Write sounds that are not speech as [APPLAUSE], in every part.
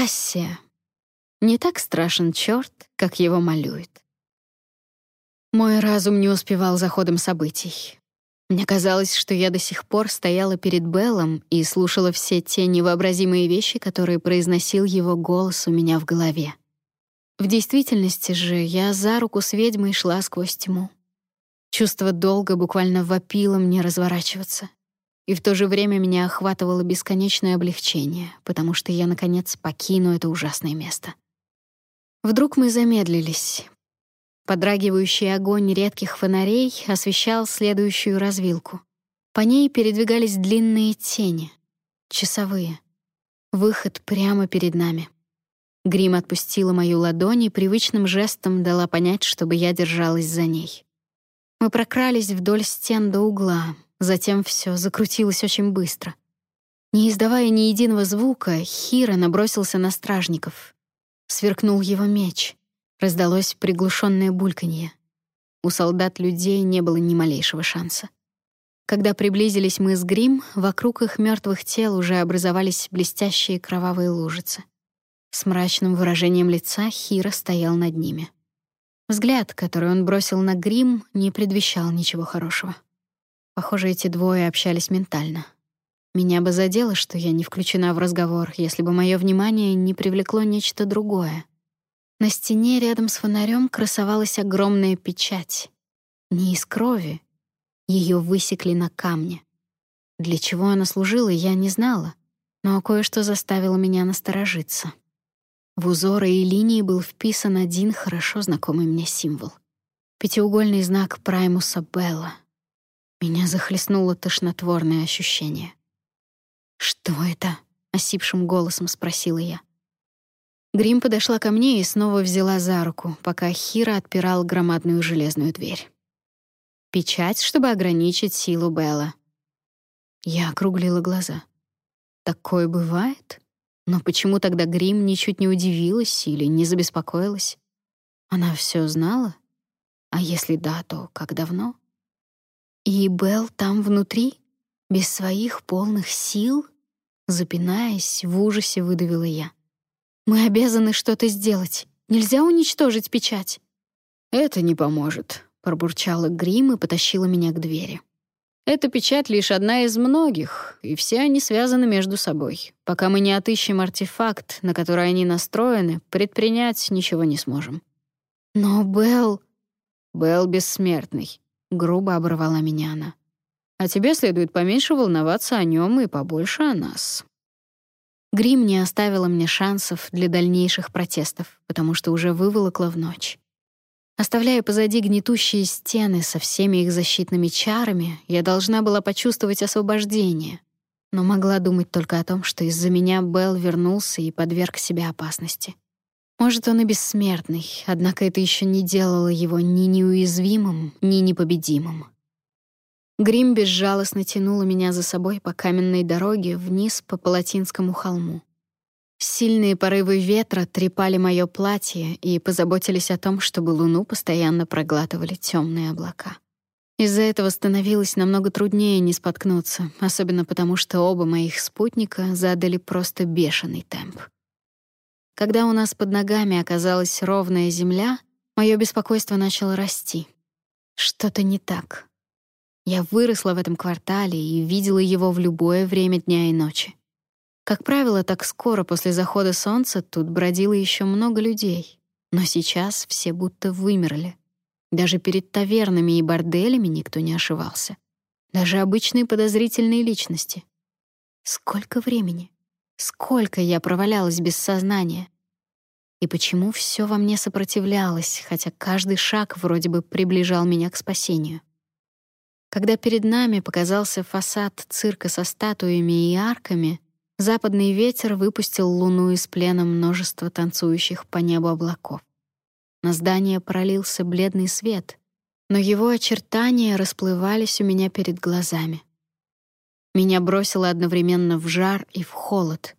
Кассия. Не так страшен черт, как его малюют. Мой разум не успевал за ходом событий. Мне казалось, что я до сих пор стояла перед Беллом и слушала все те невообразимые вещи, которые произносил его голос у меня в голове. В действительности же я за руку с ведьмой шла сквозь тьму. Чувство долга буквально вопило мне разворачиваться. И в то же время меня охватывало бесконечное облегчение, потому что я, наконец, покину это ужасное место. Вдруг мы замедлились. Подрагивающий огонь редких фонарей освещал следующую развилку. По ней передвигались длинные тени, часовые. Выход прямо перед нами. Грим отпустила мою ладонь и привычным жестом дала понять, чтобы я держалась за ней. Мы прокрались вдоль стен до угла, затем все закрутилось очень быстро. Не издавая ни единого звука, Хира набросился на стражников. Сверкнул его меч. Раздалось приглушенное бульканье. У солдат людей не было ни малейшего шанса. Когда приблизились мы с Грим, вокруг их мертвых тел уже образовались блестящие кровавые лужицы. С мрачным выражением лица Хира стоял над ними. Взгляд, который он бросил на грим, не предвещал ничего хорошего. Похоже, эти двое общались ментально. Меня бы задело, что я не включена в разговор, если бы мое внимание не привлекло нечто другое. На стене рядом с фонарем красовалась огромная печать. Не из крови. Ее высекли на камне. Для чего она служила, я не знала, но кое-что заставило меня насторожиться. В узоры и линии был вписан один хорошо знакомый мне символ. Пятиугольный знак Праймуса Белла. Меня захлестнуло тошнотворное ощущение. «Что это?» — осипшим голосом спросила я. Грим подошла ко мне и снова взяла за руку, пока Хира отпирал громадную железную дверь. Печать, чтобы ограничить силу Белла. Я округлила глаза. «Такое бывает?» Но почему тогда Грим ничуть не удивилась или не забеспокоилась? Она все знала? А если да, то как давно? И Белл там внутри, без своих полных сил, запинаясь, в ужасе выдавила я. Мы обязаны что-то сделать. Нельзя уничтожить печать. Это не поможет, пробурчала Грим и потащила меня к двери. Эта печать лишь одна из многих, и все они связаны между собой. Пока мы не отыщем артефакт, на который они настроены, предпринять ничего не сможем. Но Белл... Белл бессмертный. Грубо оборвала меня она. А тебе следует поменьше волноваться о нем и побольше о нас. Грим не оставила мне шансов для дальнейших протестов, потому что уже выволокла в ночь. Оставляя позади гнетущие стены со всеми их защитными чарами, я должна была почувствовать освобождение, но могла думать только о том, что из-за меня Белл вернулся и подверг себя опасности. Может, он и бессмертный, однако это еще не делало его ни неуязвимым, ни непобедимым. Грим безжалостно тянула меня за собой по каменной дороге вниз по Палатинскому холму. Сильные порывы ветра трепали мое платье и позаботились о том, чтобы луну постоянно проглатывали темные облака. Из-за этого становилось намного труднее не споткнуться, особенно потому, что оба моих спутника задали просто бешеный темп. Когда у нас под ногами оказалась ровная земля, мое беспокойство начало расти. Что-то не так. Я выросла в этом квартале и видела его в любое время дня и ночи. Как правило, так скоро после захода солнца тут бродило еще много людей. Но сейчас все будто вымерли. Даже перед тавернами и борделями никто не ошивался. Даже обычные подозрительные личности. Сколько времени? Сколько я провалялась без сознания? И почему все во мне сопротивлялось, хотя каждый шаг вроде бы приближал меня к спасению? Когда перед нами показался фасад цирка со статуями и арками, Западный ветер выпустил луну из плена множества танцующих по небу облаков. На здание пролился бледный свет, но его очертания расплывались у меня перед глазами. Меня бросило одновременно в жар и в холод.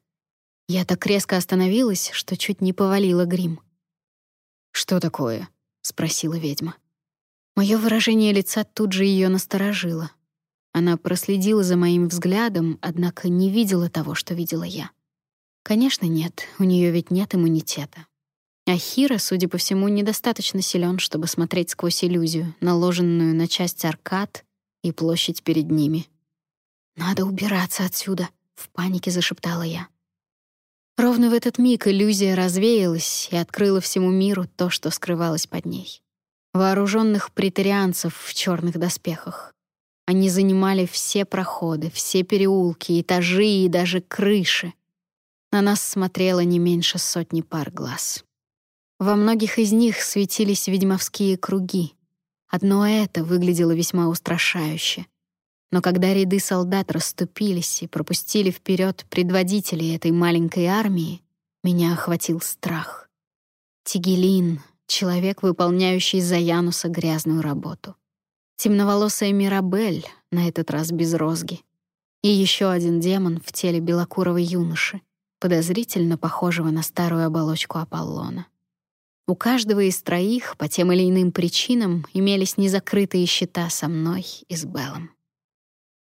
Я так резко остановилась, что чуть не повалила грим. «Что такое?» — спросила ведьма. Мое выражение лица тут же ее насторожило. Она проследила за моим взглядом, однако не видела того, что видела я. Конечно, нет, у нее ведь нет иммунитета. А Хира, судя по всему, недостаточно силен, чтобы смотреть сквозь иллюзию, наложенную на часть аркад и площадь перед ними. «Надо убираться отсюда», — в панике зашептала я. Ровно в этот миг иллюзия развеялась и открыла всему миру то, что скрывалось под ней. Вооруженных претарианцев в черных доспехах. Они занимали все проходы, все переулки, этажи и даже крыши. На нас смотрело не меньше сотни пар глаз. Во многих из них светились ведьмовские круги. Одно это выглядело весьма устрашающе — но когда ряды солдат расступились и пропустили вперед предводителей этой маленькой армии, меня охватил страх. Тигелин — человек, выполняющий за Януса грязную работу. Темноволосая Мирабель, на этот раз без розги. И еще один демон в теле белокурого юноши, подозрительно похожего на старую оболочку Аполлона. У каждого из троих по тем или иным причинам имелись незакрытые счета со мной и с Беллом.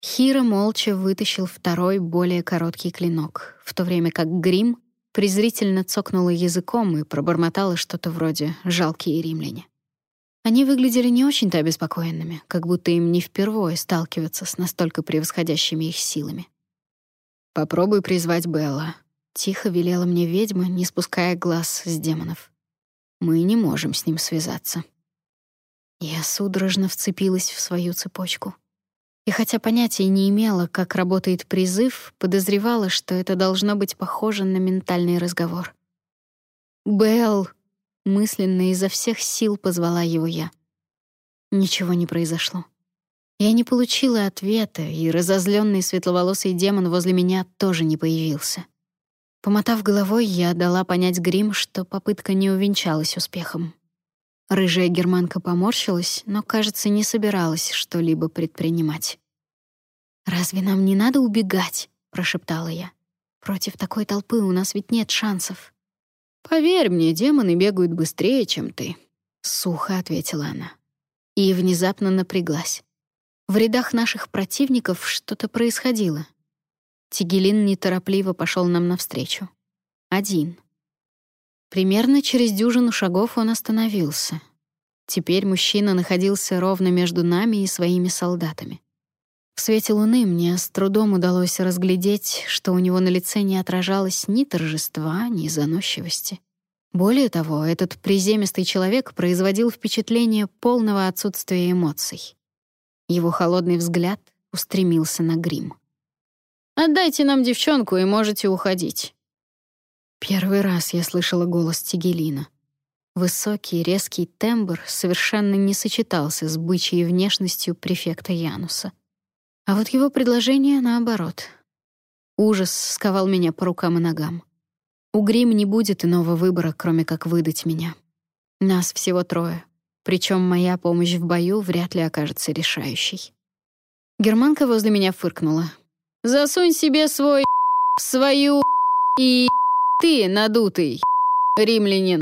Хира молча вытащил второй, более короткий клинок, в то время как Грим презрительно цокнула языком и пробормотала что-то вроде «жалкие римляне». Они выглядели не очень-то обеспокоенными, как будто им не впервые сталкиваться с настолько превосходящими их силами. «Попробуй призвать Белла», — тихо велела мне ведьма, не спуская глаз с демонов. «Мы не можем с ним связаться». Я судорожно вцепилась в свою цепочку. И хотя понятия не имела, как работает призыв, подозревала, что это должно быть похоже на ментальный разговор. «Белл!» — мысленно изо всех сил позвала его я. Ничего не произошло. Я не получила ответа, и разозленный светловолосый демон возле меня тоже не появился. Помотав головой, я дала понять Грим, что попытка не увенчалась успехом. Рыжая германка поморщилась, но, кажется, не собиралась что-либо предпринимать. «Разве нам не надо убегать?» — прошептала я. «Против такой толпы у нас ведь нет шансов». «Поверь мне, демоны бегают быстрее, чем ты», — сухо ответила она. И внезапно напряглась. В рядах наших противников что-то происходило. Тигелин неторопливо пошел нам навстречу. Один. Примерно через дюжину шагов он остановился. Теперь мужчина находился ровно между нами и своими солдатами. В свете луны мне с трудом удалось разглядеть, что у него на лице не отражалось ни торжества, ни заносчивости. Более того, этот приземистый человек производил впечатление полного отсутствия эмоций. Его холодный взгляд устремился на грим. «Отдайте нам девчонку, и можете уходить». Первый раз я слышала голос Тигелина. Высокий, резкий тембр совершенно не сочетался с бычьей внешностью префекта Януса. А вот его предложение наоборот. Ужас сковал меня по рукам и ногам. У Грим не будет иного выбора, кроме как выдать меня. Нас всего трое, причем моя помощь в бою вряд ли окажется решающей. Германка возле меня фыркнула. «Засунь себе свой в [LAUGHS] свою [LAUGHS] и [LAUGHS] ты, надутый, римлянин.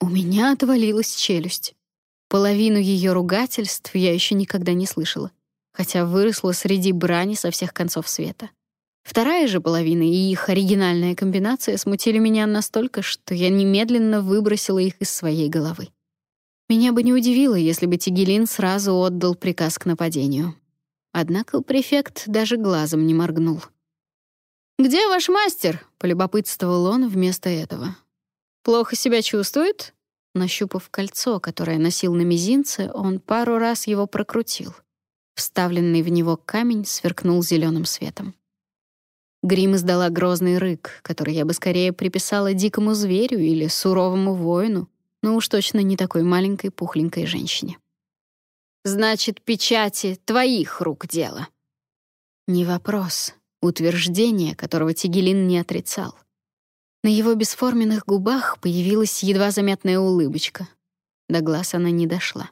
У меня отвалилась челюсть. Половину ее ругательств я еще никогда не слышала, хотя выросла среди брани со всех концов света. Вторая же половина и их оригинальная комбинация смутили меня настолько, что я немедленно выбросила их из своей головы. Меня бы не удивило, если бы Тигелин сразу отдал приказ к нападению. Однако префект даже глазом не моргнул. «Где ваш мастер?» — полюбопытствовал он вместо этого. «Плохо себя чувствует?» Нащупав кольцо, которое носил на мизинце, он пару раз его прокрутил. Вставленный в него камень сверкнул зеленым светом. Грим издала грозный рык, который я бы скорее приписала дикому зверю или суровому воину, но уж точно не такой маленькой пухленькой женщине. «Значит, печати твоих рук дело». «Не вопрос», утверждение, которого Тигелин не отрицал. На его бесформенных губах появилась едва заметная улыбочка. До глаз она не дошла.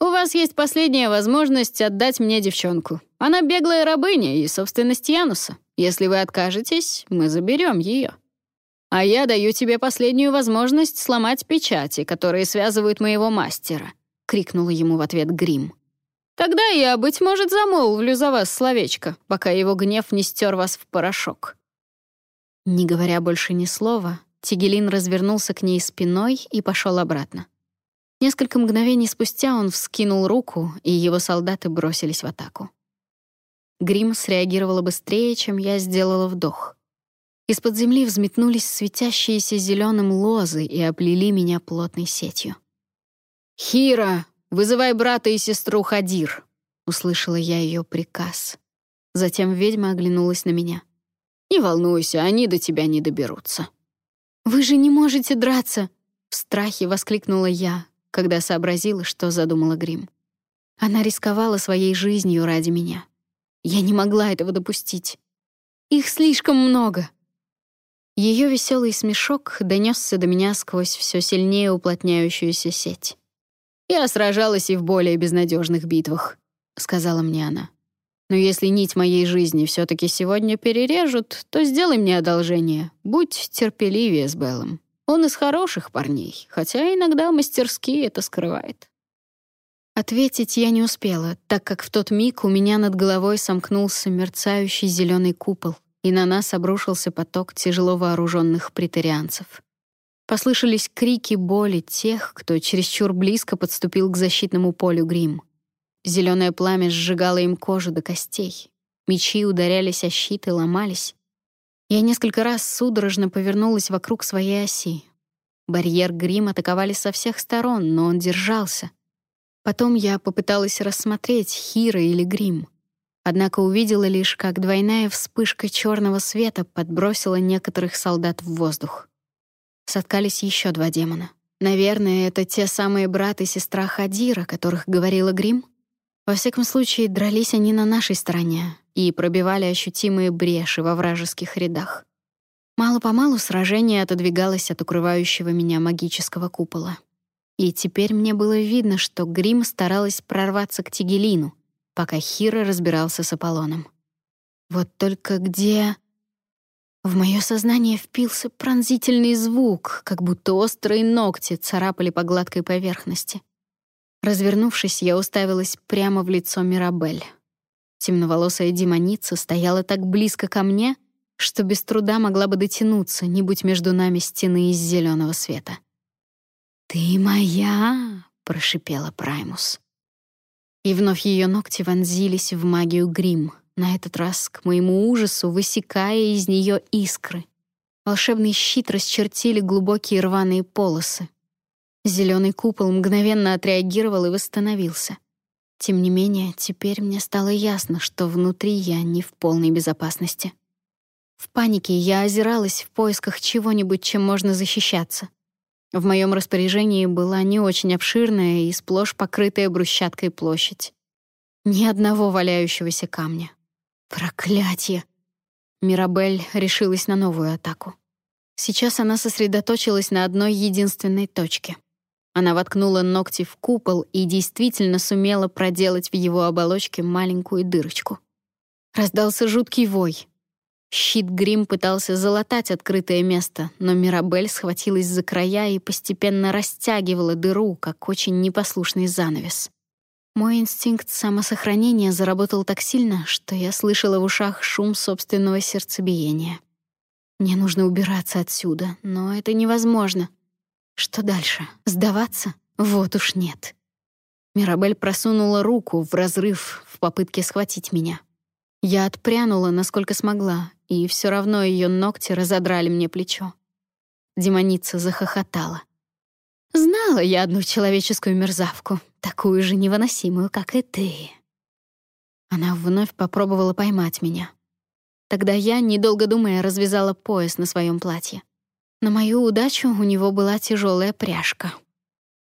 «У вас есть последняя возможность отдать мне девчонку. Она беглая рабыня и собственность Януса. Если вы откажетесь, мы заберем ее. А я даю тебе последнюю возможность сломать печати, которые связывают моего мастера», — крикнула ему в ответ Грим. Тогда я, быть может, замолвлю за вас словечко, пока его гнев не стер вас в порошок. Не говоря больше ни слова, Тигелин развернулся к ней спиной и пошел обратно. Несколько мгновений спустя он вскинул руку, и его солдаты бросились в атаку. Грим среагировала быстрее, чем я сделала вдох. Из-под земли взметнулись светящиеся зеленым лозы и оплели меня плотной сетью. «Хира, вызывай брата и сестру Хадир!» — услышала я ее приказ. Затем ведьма оглянулась на меня. «Не волнуйся, они до тебя не доберутся». «Вы же не можете драться!» — в страхе воскликнула я, когда сообразила, что задумала Грим. Она рисковала своей жизнью ради меня. Я не могла этого допустить. Их слишком много. Ее веселый смешок донесся до меня сквозь все сильнее уплотняющуюся сеть. «Я сражалась и в более безнадежных битвах», — сказала мне она. «Но если нить моей жизни все таки сегодня перережут, то сделай мне одолжение. Будь терпеливее с Беллом. Он из хороших парней, хотя иногда мастерски это скрывает». Ответить я не успела, так как в тот миг у меня над головой сомкнулся мерцающий зеленый купол и на нас обрушился поток тяжело вооруженных претарианцев. Послышались крики боли тех, кто чересчур близко подступил к защитному полю грим. Зеленое пламя сжигало им кожу до костей. Мечи ударялись о щит и ломались. Я несколько раз судорожно повернулась вокруг своей оси. Барьер грим атаковали со всех сторон, но он держался. Потом я попыталась рассмотреть Хира или грим — Однако увидела лишь, как двойная вспышка черного света подбросила некоторых солдат в воздух. Соткались еще два демона. Наверное, это те самые брат и сестра Хадира, о которых говорила Грим. Во всяком случае, дрались они на нашей стороне и пробивали ощутимые бреши во вражеских рядах. Мало-помалу сражение отодвигалось от укрывающего меня магического купола. И теперь мне было видно, что Грим старалась прорваться к Тигелину — пока Хира разбирался с Аполлоном. Вот только где... В мое сознание впился пронзительный звук, как будто острые ногти царапали по гладкой поверхности. Развернувшись, я уставилась прямо в лицо Мирабель. Темноволосая демоница стояла так близко ко мне, что без труда могла бы дотянуться, не будь между нами стены из зеленого света. «Ты моя!» — прошипела Праймус. И вновь ее ногти вонзились в магию грим, на этот раз, к моему ужасу, высекая из нее искры. Волшебный щит расчертили глубокие рваные полосы. Зеленый купол мгновенно отреагировал и восстановился. Тем не менее, теперь мне стало ясно, что внутри я не в полной безопасности. В панике я озиралась в поисках чего-нибудь, чем можно защищаться. В моем распоряжении была не очень обширная и сплошь покрытая брусчаткой площадь. Ни одного валяющегося камня. Проклятье! Мирабель решилась на новую атаку. Сейчас она сосредоточилась на одной единственной точке. Она воткнула ногти в купол и действительно сумела проделать в его оболочке маленькую дырочку. Раздался жуткий вой. Щит Грим пытался залатать открытое место, но Мирабель схватилась за края и постепенно растягивала дыру, как очень непослушный занавес. Мой инстинкт самосохранения заработал так сильно, что я слышала в ушах шум собственного сердцебиения. Мне нужно убираться отсюда, но это невозможно. Что дальше? Сдаваться? Вот уж нет. Мирабель просунула руку в разрыв в попытке схватить меня. Я отпрянула, насколько смогла, и все равно ее ногти разодрали мне плечо. Демоница захохотала. «Знала я одну человеческую мерзавку, такую же невыносимую, как и ты». Она вновь попробовала поймать меня. Тогда я, недолго думая, развязала пояс на своем платье. На мою удачу у него была тяжелая пряжка.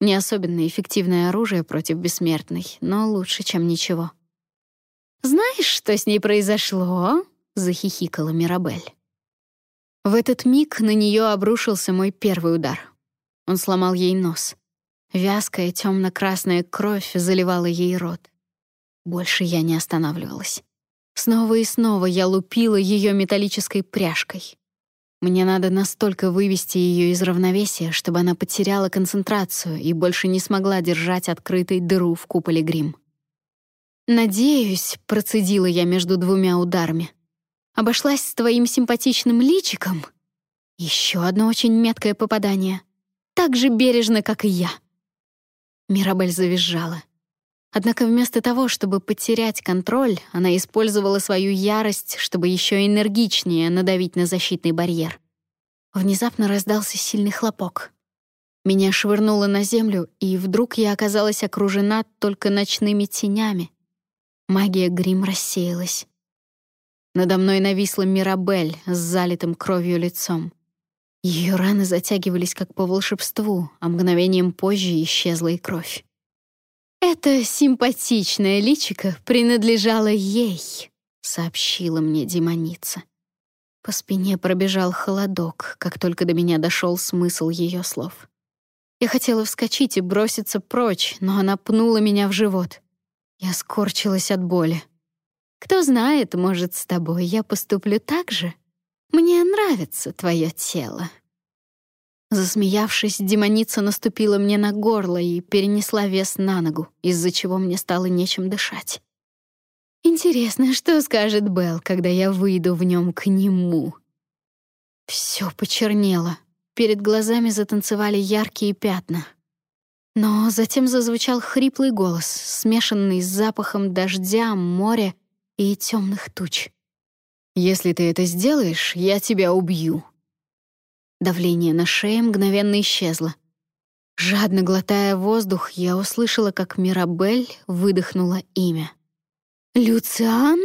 Не особенно эффективное оружие против бессмертной, но лучше, чем ничего. «Знаешь, что с ней произошло?» — захихикала Мирабель. В этот миг на нее обрушился мой первый удар. Он сломал ей нос. Вязкая темно-красная кровь заливала ей рот. Больше я не останавливалась. Снова и снова я лупила ее металлической пряжкой. Мне надо настолько вывести ее из равновесия, чтобы она потеряла концентрацию и больше не смогла держать открытой дыру в куполе грим. «Надеюсь», — процедила я между двумя ударами, Обошлась с твоим симпатичным личиком. Еще одно очень меткое попадание. Так же бережно, как и я. Мирабель завизжала. Однако вместо того, чтобы потерять контроль, она использовала свою ярость, чтобы еще энергичнее надавить на защитный барьер. Внезапно раздался сильный хлопок. Меня швырнуло на землю, и вдруг я оказалась окружена только ночными тенями. Магия грим рассеялась. Надо мной нависла Мирабель с залитым кровью лицом. Ее раны затягивались как по волшебству, а мгновением позже исчезла и кровь. «Это симпатичное личико принадлежало ей», — сообщила мне демоница. По спине пробежал холодок, как только до меня дошел смысл ее слов. Я хотела вскочить и броситься прочь, но она пнула меня в живот. Я скорчилась от боли. «Кто знает, может, с тобой я поступлю так же? Мне нравится твое тело». Засмеявшись, демоница наступила мне на горло и перенесла вес на ногу, из-за чего мне стало нечем дышать. Интересно, что скажет Белл, когда я выйду в нем к нему? Все почернело. Перед глазами затанцевали яркие пятна. Но затем зазвучал хриплый голос, смешанный с запахом дождя, моря и темных туч. «Если ты это сделаешь, я тебя убью», Давление на шее мгновенно исчезло. Жадно глотая воздух, я услышала, как Мирабель выдохнула имя. «Люциан?»